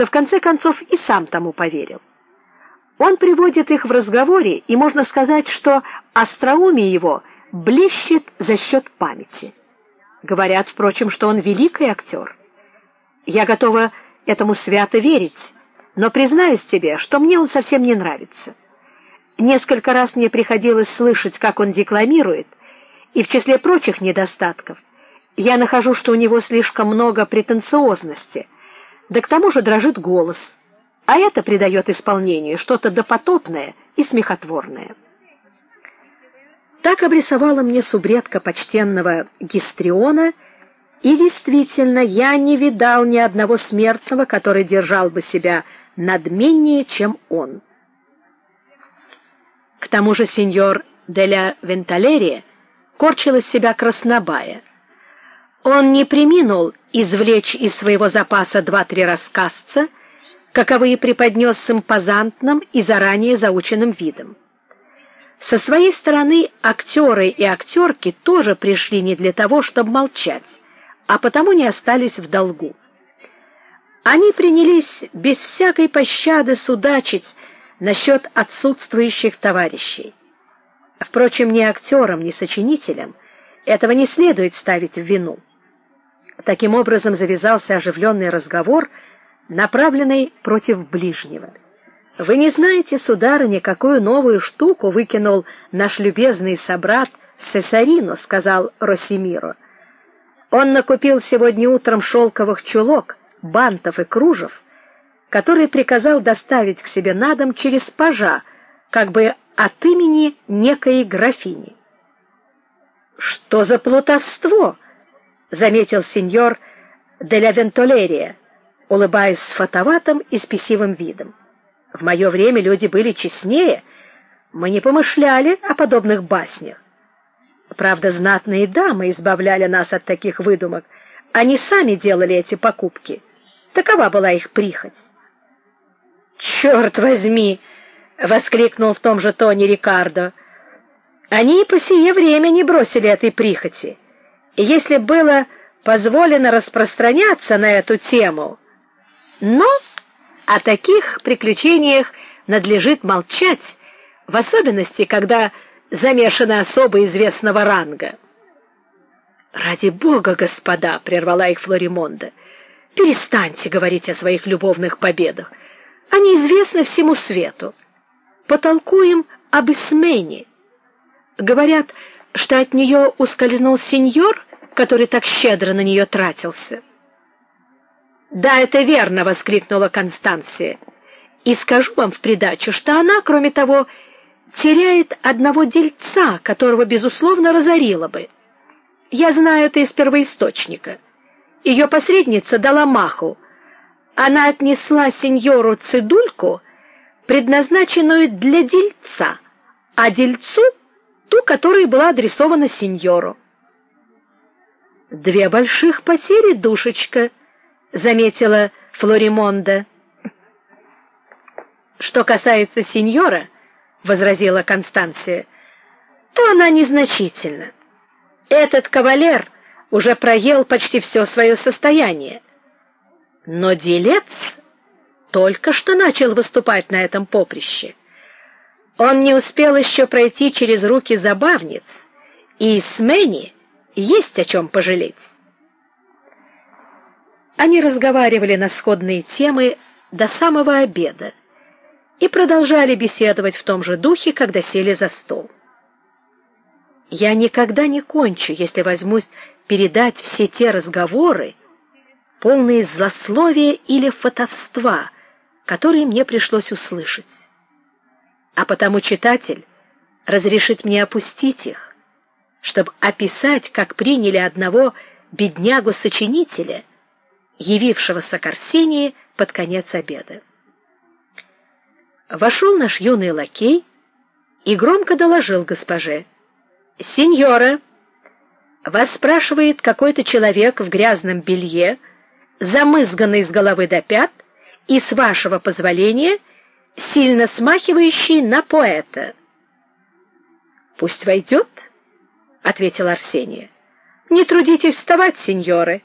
что в конце концов и сам тому поверил. Он приводит их в разговоре, и можно сказать, что остроумие его блещет за счет памяти. Говорят, впрочем, что он великий актер. Я готова этому свято верить, но признаюсь тебе, что мне он совсем не нравится. Несколько раз мне приходилось слышать, как он декламирует, и в числе прочих недостатков я нахожу, что у него слишком много претенциозности, да к тому же дрожит голос, а это придает исполнению что-то допотопное и смехотворное. Так обрисовала мне субредка почтенного Гистриона, и действительно, я не видал ни одного смертного, который держал бы себя надменнее, чем он. К тому же сеньор Деля Венталерия корчил из себя краснобая. Он не преминул извлечь из своего запаса два-три рассказца, каковые преподнес с импозантным и заранее заученным видом. Со своей стороны актеры и актерки тоже пришли не для того, чтобы молчать, а потому не остались в долгу. Они принялись без всякой пощады судачить насчет отсутствующих товарищей. Впрочем, ни актерам, ни сочинителям этого не следует ставить в вину. Таким образом завязался оживленный разговор, направленный против ближнего. Вы не знаете, сударыня, какую новую штуку выкинул наш любезный собрат Сесарино, сказал Росимиро. Он накупил сегодня утром шелковых чулок, бантов и кружев, которые приказал доставить к себе на дом через пажа, как бы от имени некой графини. Что за плутовство, заметил сеньор де ла Вентолерия, улыбаясь с фатоватым и спесивым видом. В мое время люди были честнее, мы не помышляли о подобных баснях. Правда, знатные дамы избавляли нас от таких выдумок. Они сами делали эти покупки. Такова была их прихоть. «Черт возьми, воскликнул в том же тоне Рикардо. Они и по сие время не бросили этой прихоти. Если было позволено распространяться на эту тему, но о таких приключениях надлежит молчать, в особенности, когда замешаны особо известного ранга. Ради бога, господа, прервала их Флоримонда. Перестаньте говорить о своих любовных победах. Они известны всему свету. Потолкуем об Исмене. Говорят, что от нее ускользнул сеньор, который так щедро на нее тратился. Да, это верно, воскликнула Констанция. И скажу вам в придачу, что она, кроме того, теряет одного дельца, которого безусловно разорила бы. Я знаю это из первоисточника. Ее посредница дала маху. Она отнесла сеньору цедульку, предназначенную для дельца, а дельцу ту, которая была адресована сеньору. Две больших потери, душечка, заметила Флоримонда. Что касается сеньора, возразила Констанция, то она незначительна. Этот кавалер уже проел почти все свое состояние. Но делец только что начал выступать на этом поприще. Он не успел еще пройти через руки забавниц, и Смени есть о чем пожалеть. Они разговаривали на сходные темы до самого обеда и продолжали беседовать в том же духе, когда сели за стол. Я никогда не кончу, если возьмусь передать все те разговоры, полные злословия или фатовства, которые мне пришлось услышать. А потому читатель разрешит мне опустить их, чтобы описать, как приняли одного беднягу-сочинителя явившегося к Арсении под конец обеда. Вошел наш юный лакей и громко доложил госпоже: "Сеньора, вас спрашивает какой-то человек в грязном белье, замызганный с головы до пят и с вашего позволения сильно смахивающий на поэта". "Пусть войдет», — ответил Арсения. "Не трудитесь вставать, сеньоры.